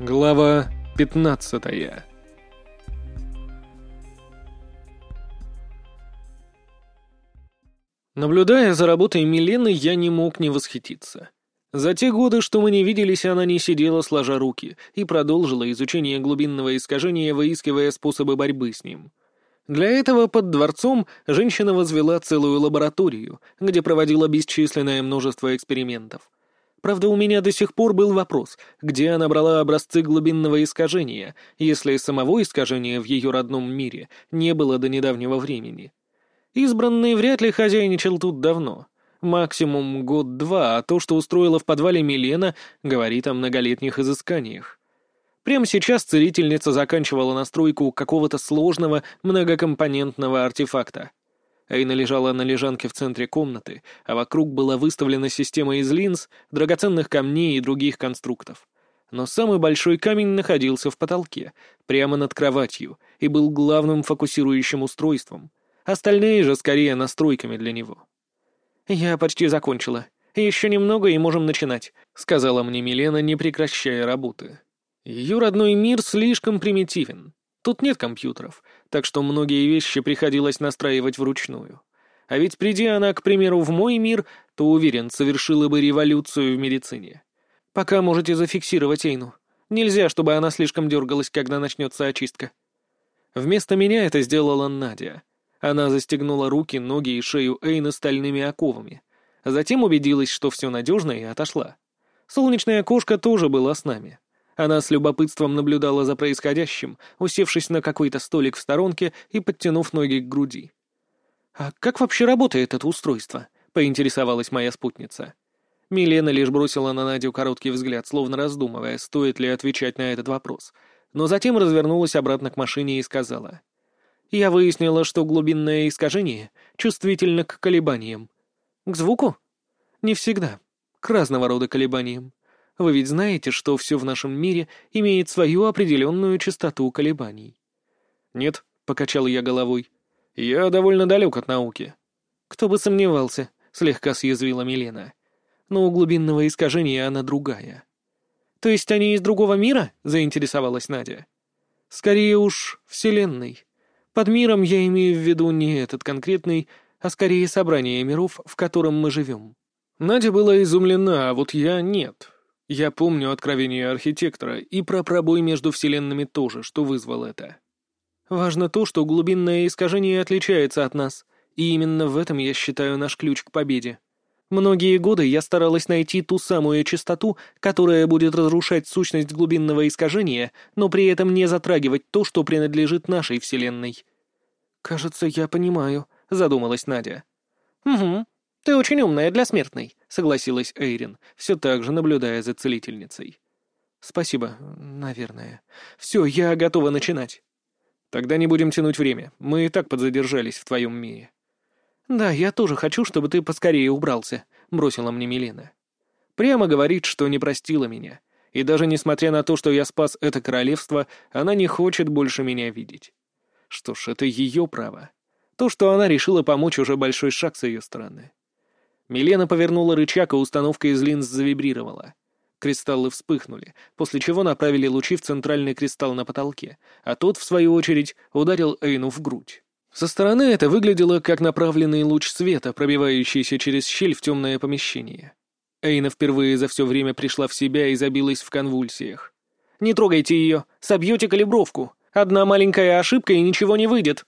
Глава 15 Наблюдая за работой Милены, я не мог не восхититься. За те годы, что мы не виделись, она не сидела сложа руки и продолжила изучение глубинного искажения, выискивая способы борьбы с ним. Для этого под дворцом женщина возвела целую лабораторию, где проводила бесчисленное множество экспериментов. Правда, у меня до сих пор был вопрос, где она брала образцы глубинного искажения, если самого искажения в ее родном мире не было до недавнего времени. Избранный вряд ли хозяйничал тут давно. Максимум год-два, а то, что устроила в подвале Милена, говорит о многолетних изысканиях. Прямо сейчас целительница заканчивала настройку какого-то сложного многокомпонентного артефакта — Эйна лежала на лежанке в центре комнаты, а вокруг была выставлена система из линз, драгоценных камней и других конструктов. Но самый большой камень находился в потолке, прямо над кроватью, и был главным фокусирующим устройством. Остальные же скорее настройками для него. «Я почти закончила. Еще немного и можем начинать», — сказала мне Милена, не прекращая работы. Ее родной мир слишком примитивен. Тут нет компьютеров, так что многие вещи приходилось настраивать вручную. А ведь приди она, к примеру, в мой мир, то, уверен, совершила бы революцию в медицине. Пока можете зафиксировать Эйну. Нельзя, чтобы она слишком дергалась, когда начнется очистка. Вместо меня это сделала Надя. Она застегнула руки, ноги и шею Эйны стальными оковами. Затем убедилась, что все надежно, и отошла. Солнечная кошка тоже была с нами. Она с любопытством наблюдала за происходящим, усевшись на какой-то столик в сторонке и подтянув ноги к груди. «А как вообще работает это устройство?» — поинтересовалась моя спутница. Милена лишь бросила на Надю короткий взгляд, словно раздумывая, стоит ли отвечать на этот вопрос, но затем развернулась обратно к машине и сказала. «Я выяснила, что глубинное искажение чувствительно к колебаниям. К звуку? Не всегда. К разного рода колебаниям. Вы ведь знаете, что все в нашем мире имеет свою определенную частоту колебаний?» «Нет», — покачал я головой. «Я довольно далек от науки». «Кто бы сомневался», — слегка съязвила Милена. «Но у глубинного искажения она другая». «То есть они из другого мира?» — заинтересовалась Надя. «Скорее уж, Вселенной. Под миром я имею в виду не этот конкретный, а скорее собрание миров, в котором мы живем». Надя была изумлена, а вот я нет. Я помню откровение архитектора и про пробой между вселенными тоже, что вызвал это. Важно то, что глубинное искажение отличается от нас, и именно в этом я считаю наш ключ к победе. Многие годы я старалась найти ту самую частоту, которая будет разрушать сущность глубинного искажения, но при этом не затрагивать то, что принадлежит нашей Вселенной. «Кажется, я понимаю», — задумалась Надя. «Угу. Ты очень умная для смертной», — согласилась Эйрин, все так же наблюдая за целительницей. «Спасибо, наверное. Все, я готова начинать». «Тогда не будем тянуть время. Мы и так подзадержались в твоем мире». «Да, я тоже хочу, чтобы ты поскорее убрался», — бросила мне Милена. Прямо говорит, что не простила меня. И даже несмотря на то, что я спас это королевство, она не хочет больше меня видеть. Что ж, это ее право. То, что она решила помочь, уже большой шаг с ее стороны. Милена повернула рычаг, и установка из линз завибрировала. Кристаллы вспыхнули, после чего направили лучи в центральный кристалл на потолке, а тот, в свою очередь, ударил Эйну в грудь. Со стороны это выглядело как направленный луч света, пробивающийся через щель в темное помещение. Эйна впервые за все время пришла в себя и забилась в конвульсиях. «Не трогайте ее! Собьете калибровку! Одна маленькая ошибка, и ничего не выйдет!»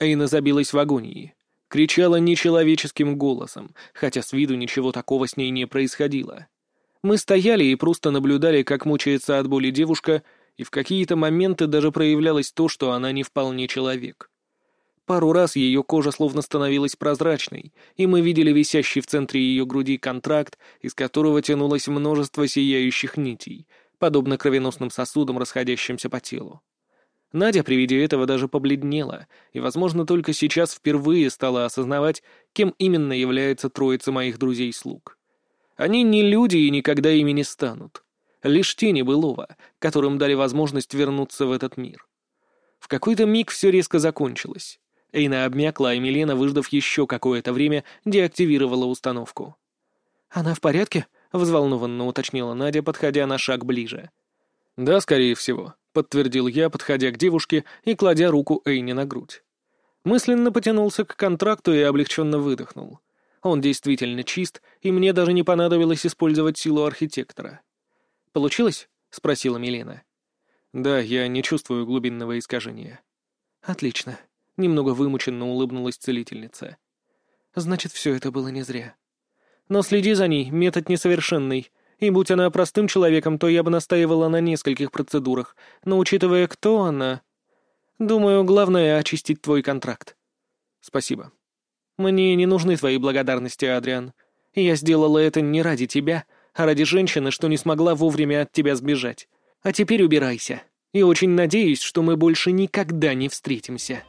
Эйна забилась в агонии. Кричала нечеловеческим голосом, хотя с виду ничего такого с ней не происходило. Мы стояли и просто наблюдали, как мучается от боли девушка, и в какие-то моменты даже проявлялось то, что она не вполне человек. Пару раз ее кожа словно становилась прозрачной, и мы видели висящий в центре ее груди контракт, из которого тянулось множество сияющих нитей, подобно кровеносным сосудам, расходящимся по телу. Надя при виде этого даже побледнела, и, возможно, только сейчас впервые стала осознавать, кем именно является троица моих друзей-слуг. Они не люди и никогда ими не станут. Лишь тени былого, которым дали возможность вернуться в этот мир. В какой-то миг все резко закончилось. Эйна обмякла, а Милена, выждав еще какое-то время, деактивировала установку. «Она в порядке?» — взволнованно уточнила Надя, подходя на шаг ближе. «Да, скорее всего», — подтвердил я, подходя к девушке и кладя руку Эйни на грудь. Мысленно потянулся к контракту и облегченно выдохнул. Он действительно чист, и мне даже не понадобилось использовать силу архитектора. «Получилось?» — спросила Милена. «Да, я не чувствую глубинного искажения». «Отлично», — немного вымученно улыбнулась целительница. «Значит, все это было не зря. Но следи за ней, метод несовершенный, и будь она простым человеком, то я бы настаивала на нескольких процедурах, но учитывая, кто она... Думаю, главное — очистить твой контракт». «Спасибо», «Мне не нужны твои благодарности, Адриан. Я сделала это не ради тебя, а ради женщины, что не смогла вовремя от тебя сбежать. А теперь убирайся. И очень надеюсь, что мы больше никогда не встретимся».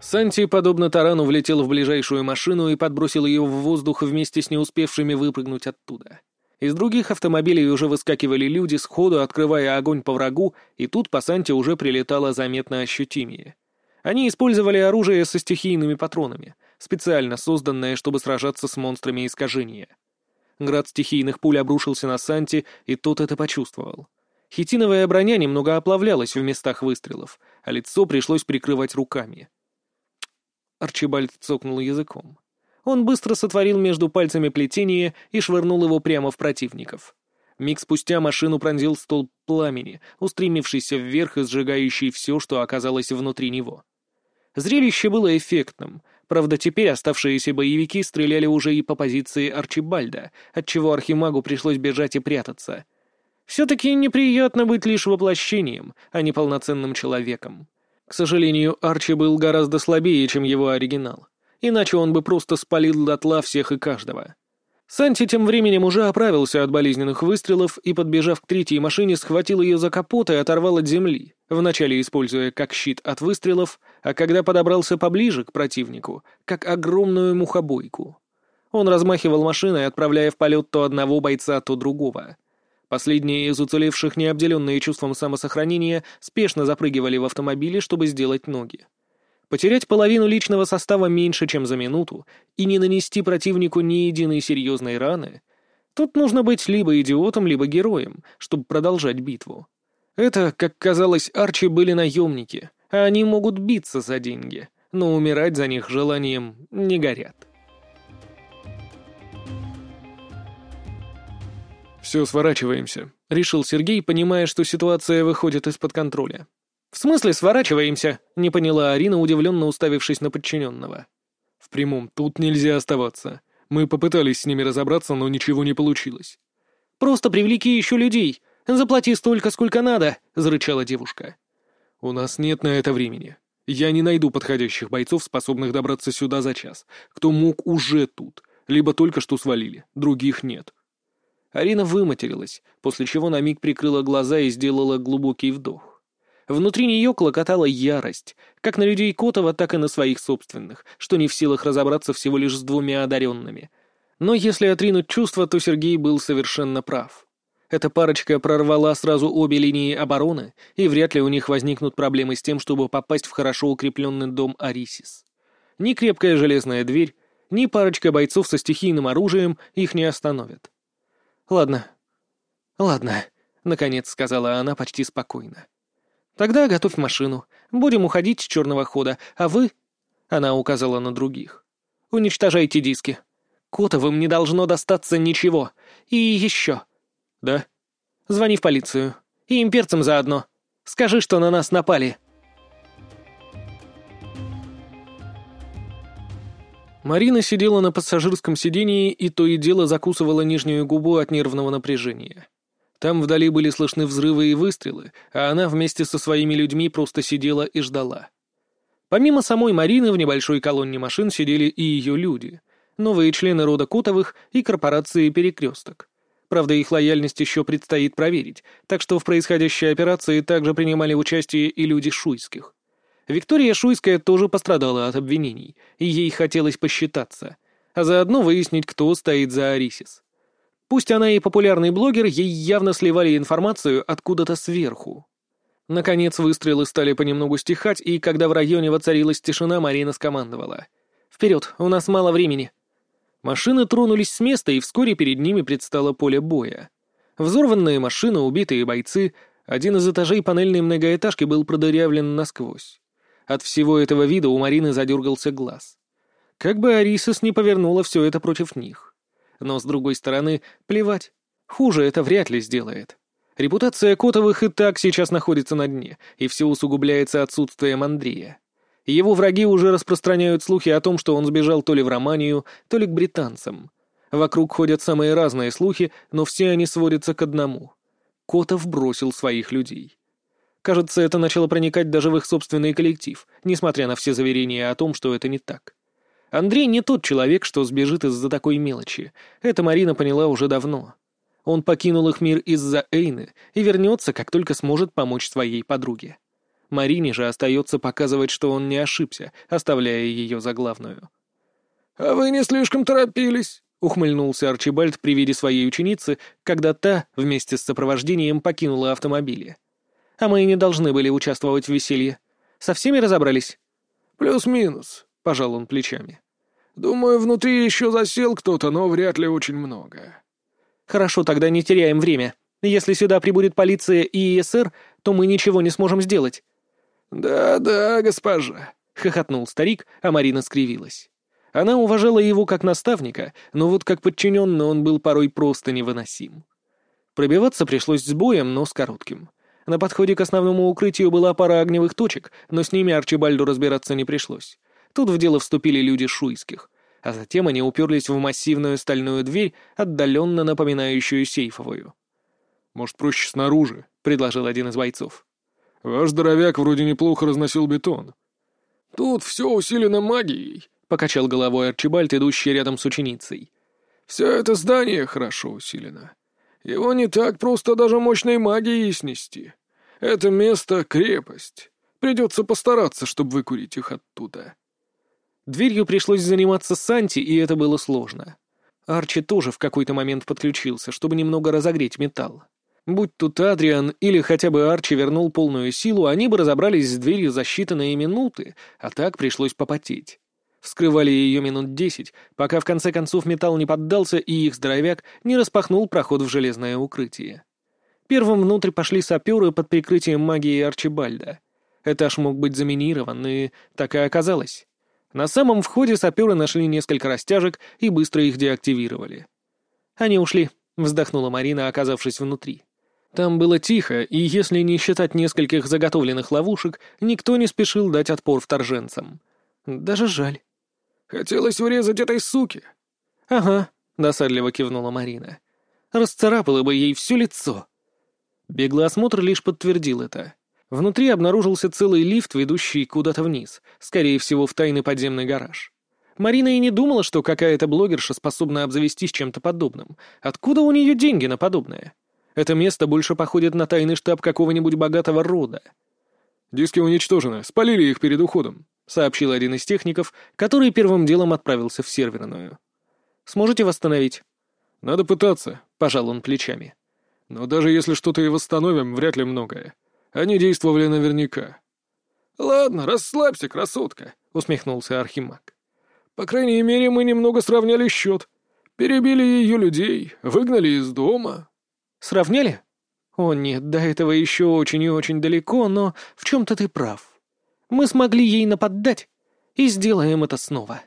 Санти, подобно тарану, влетел в ближайшую машину и подбросил ее в воздух вместе с не успевшими выпрыгнуть оттуда. Из других автомобилей уже выскакивали люди, сходу открывая огонь по врагу, и тут по Санте уже прилетало заметно ощутимее. Они использовали оружие со стихийными патронами, специально созданное, чтобы сражаться с монстрами искажения. Град стихийных пуль обрушился на Санти, и тот это почувствовал. Хитиновая броня немного оплавлялась в местах выстрелов, а лицо пришлось прикрывать руками. Арчибальд цокнул языком. Он быстро сотворил между пальцами плетение и швырнул его прямо в противников. Миг спустя машину пронзил столб пламени, устремившийся вверх и сжигающий все, что оказалось внутри него. Зрелище было эффектным, правда теперь оставшиеся боевики стреляли уже и по позиции Арчибальда, отчего Архимагу пришлось бежать и прятаться. Все-таки неприятно быть лишь воплощением, а не полноценным человеком. К сожалению, Арчи был гораздо слабее, чем его оригинал иначе он бы просто спалил дотла всех и каждого. Санти тем временем уже оправился от болезненных выстрелов и, подбежав к третьей машине, схватил ее за капот и оторвал от земли, вначале используя как щит от выстрелов, а когда подобрался поближе к противнику, как огромную мухобойку. Он размахивал машиной, отправляя в полет то одного бойца, то другого. Последние из уцелевших, не обделенные чувством самосохранения, спешно запрыгивали в автомобили, чтобы сделать ноги. Потерять половину личного состава меньше, чем за минуту, и не нанести противнику ни единой серьезной раны — тут нужно быть либо идиотом, либо героем, чтобы продолжать битву. Это, как казалось, Арчи были наемники, а они могут биться за деньги, но умирать за них желанием не горят. «Все, сворачиваемся», — решил Сергей, понимая, что ситуация выходит из-под контроля. «В смысле сворачиваемся?» — не поняла Арина, удивленно уставившись на подчиненного. «В прямом, тут нельзя оставаться. Мы попытались с ними разобраться, но ничего не получилось». «Просто привлеки еще людей. Заплати столько, сколько надо», — зарычала девушка. «У нас нет на это времени. Я не найду подходящих бойцов, способных добраться сюда за час. Кто мог, уже тут. Либо только что свалили. Других нет». Арина выматерилась, после чего на миг прикрыла глаза и сделала глубокий вдох. Внутри нее клокотала ярость, как на людей Котова, так и на своих собственных, что не в силах разобраться всего лишь с двумя одаренными. Но если отринуть чувства, то Сергей был совершенно прав. Эта парочка прорвала сразу обе линии обороны, и вряд ли у них возникнут проблемы с тем, чтобы попасть в хорошо укрепленный дом Арисис. Ни крепкая железная дверь, ни парочка бойцов со стихийным оружием их не остановят. «Ладно, ладно», — наконец сказала она почти спокойно. Тогда готовь машину. Будем уходить с черного хода, а вы...» Она указала на других. «Уничтожайте диски. Котовым не должно достаться ничего. И еще...» «Да?» «Звони в полицию. И имперцам заодно. Скажи, что на нас напали». Марина сидела на пассажирском сидении и то и дело закусывала нижнюю губу от нервного напряжения. Там вдали были слышны взрывы и выстрелы, а она вместе со своими людьми просто сидела и ждала. Помимо самой Марины в небольшой колонне машин сидели и ее люди, новые члены рода Котовых и корпорации «Перекресток». Правда, их лояльность еще предстоит проверить, так что в происходящей операции также принимали участие и люди Шуйских. Виктория Шуйская тоже пострадала от обвинений, и ей хотелось посчитаться, а заодно выяснить, кто стоит за Арисис. Пусть она и популярный блогер, ей явно сливали информацию откуда-то сверху. Наконец выстрелы стали понемногу стихать, и когда в районе воцарилась тишина, Марина скомандовала. «Вперед, у нас мало времени». Машины тронулись с места, и вскоре перед ними предстало поле боя. Взорванные машины, убитые бойцы, один из этажей панельной многоэтажки был продырявлен насквозь. От всего этого вида у Марины задергался глаз. Как бы Арисос не повернула все это против них. Но, с другой стороны, плевать. Хуже это вряд ли сделает. Репутация Котовых и так сейчас находится на дне, и все усугубляется отсутствием Андрея. Его враги уже распространяют слухи о том, что он сбежал то ли в Романию, то ли к британцам. Вокруг ходят самые разные слухи, но все они сводятся к одному. Котов бросил своих людей. Кажется, это начало проникать даже в их собственный коллектив, несмотря на все заверения о том, что это не так. Андрей не тот человек, что сбежит из-за такой мелочи. Это Марина поняла уже давно. Он покинул их мир из-за Эйны и вернется, как только сможет помочь своей подруге. Марине же остается показывать, что он не ошибся, оставляя ее за главную. «А вы не слишком торопились», — ухмыльнулся Арчибальд при виде своей ученицы, когда та вместе с сопровождением покинула автомобили. «А мы и не должны были участвовать в веселье. Со всеми разобрались?» «Плюс-минус», — пожал он плечами. «Думаю, внутри еще засел кто-то, но вряд ли очень много». «Хорошо, тогда не теряем время. Если сюда прибудет полиция и ИСР, то мы ничего не сможем сделать». «Да-да, госпожа», — хохотнул старик, а Марина скривилась. Она уважала его как наставника, но вот как подчиненный он был порой просто невыносим. Пробиваться пришлось с боем, но с коротким. На подходе к основному укрытию была пара огневых точек, но с ними Арчибальду разбираться не пришлось. Тут в дело вступили люди шуйских а затем они уперлись в массивную стальную дверь, отдаленно напоминающую сейфовую. «Может, проще снаружи?» — предложил один из бойцов. «Ваш здоровяк вроде неплохо разносил бетон». «Тут все усилено магией», — покачал головой Арчибальд, идущий рядом с ученицей. «Все это здание хорошо усилено. Его не так просто даже мощной магией снести. Это место — крепость. Придется постараться, чтобы выкурить их оттуда». Дверью пришлось заниматься Санти, и это было сложно. Арчи тоже в какой-то момент подключился, чтобы немного разогреть металл. Будь тут Адриан или хотя бы Арчи вернул полную силу, они бы разобрались с дверью за считанные минуты, а так пришлось попотеть. Вскрывали ее минут десять, пока в конце концов металл не поддался и их здоровяк не распахнул проход в железное укрытие. Первым внутрь пошли саперы под прикрытием магии Арчибальда. Этаж мог быть заминирован, и так и оказалось. На самом входе саперы нашли несколько растяжек и быстро их деактивировали. «Они ушли», — вздохнула Марина, оказавшись внутри. Там было тихо, и если не считать нескольких заготовленных ловушек, никто не спешил дать отпор вторженцам. Даже жаль. «Хотелось врезать этой суке». «Ага», — досадливо кивнула Марина. «Расцарапало бы ей все лицо». Беглый осмотр лишь подтвердил это. Внутри обнаружился целый лифт, ведущий куда-то вниз, скорее всего, в тайный подземный гараж. Марина и не думала, что какая-то блогерша способна обзавестись чем-то подобным. Откуда у нее деньги на подобное? Это место больше походит на тайный штаб какого-нибудь богатого рода. «Диски уничтожены, спалили их перед уходом», — сообщил один из техников, который первым делом отправился в серверную. «Сможете восстановить?» «Надо пытаться», — пожал он плечами. «Но даже если что-то и восстановим, вряд ли многое. Они действовали наверняка. «Ладно, расслабься, красотка», — усмехнулся Архимаг. «По крайней мере, мы немного сравняли счет. Перебили ее людей, выгнали из дома». «Сравняли? О нет, до этого еще очень и очень далеко, но в чем-то ты прав. Мы смогли ей нападать и сделаем это снова».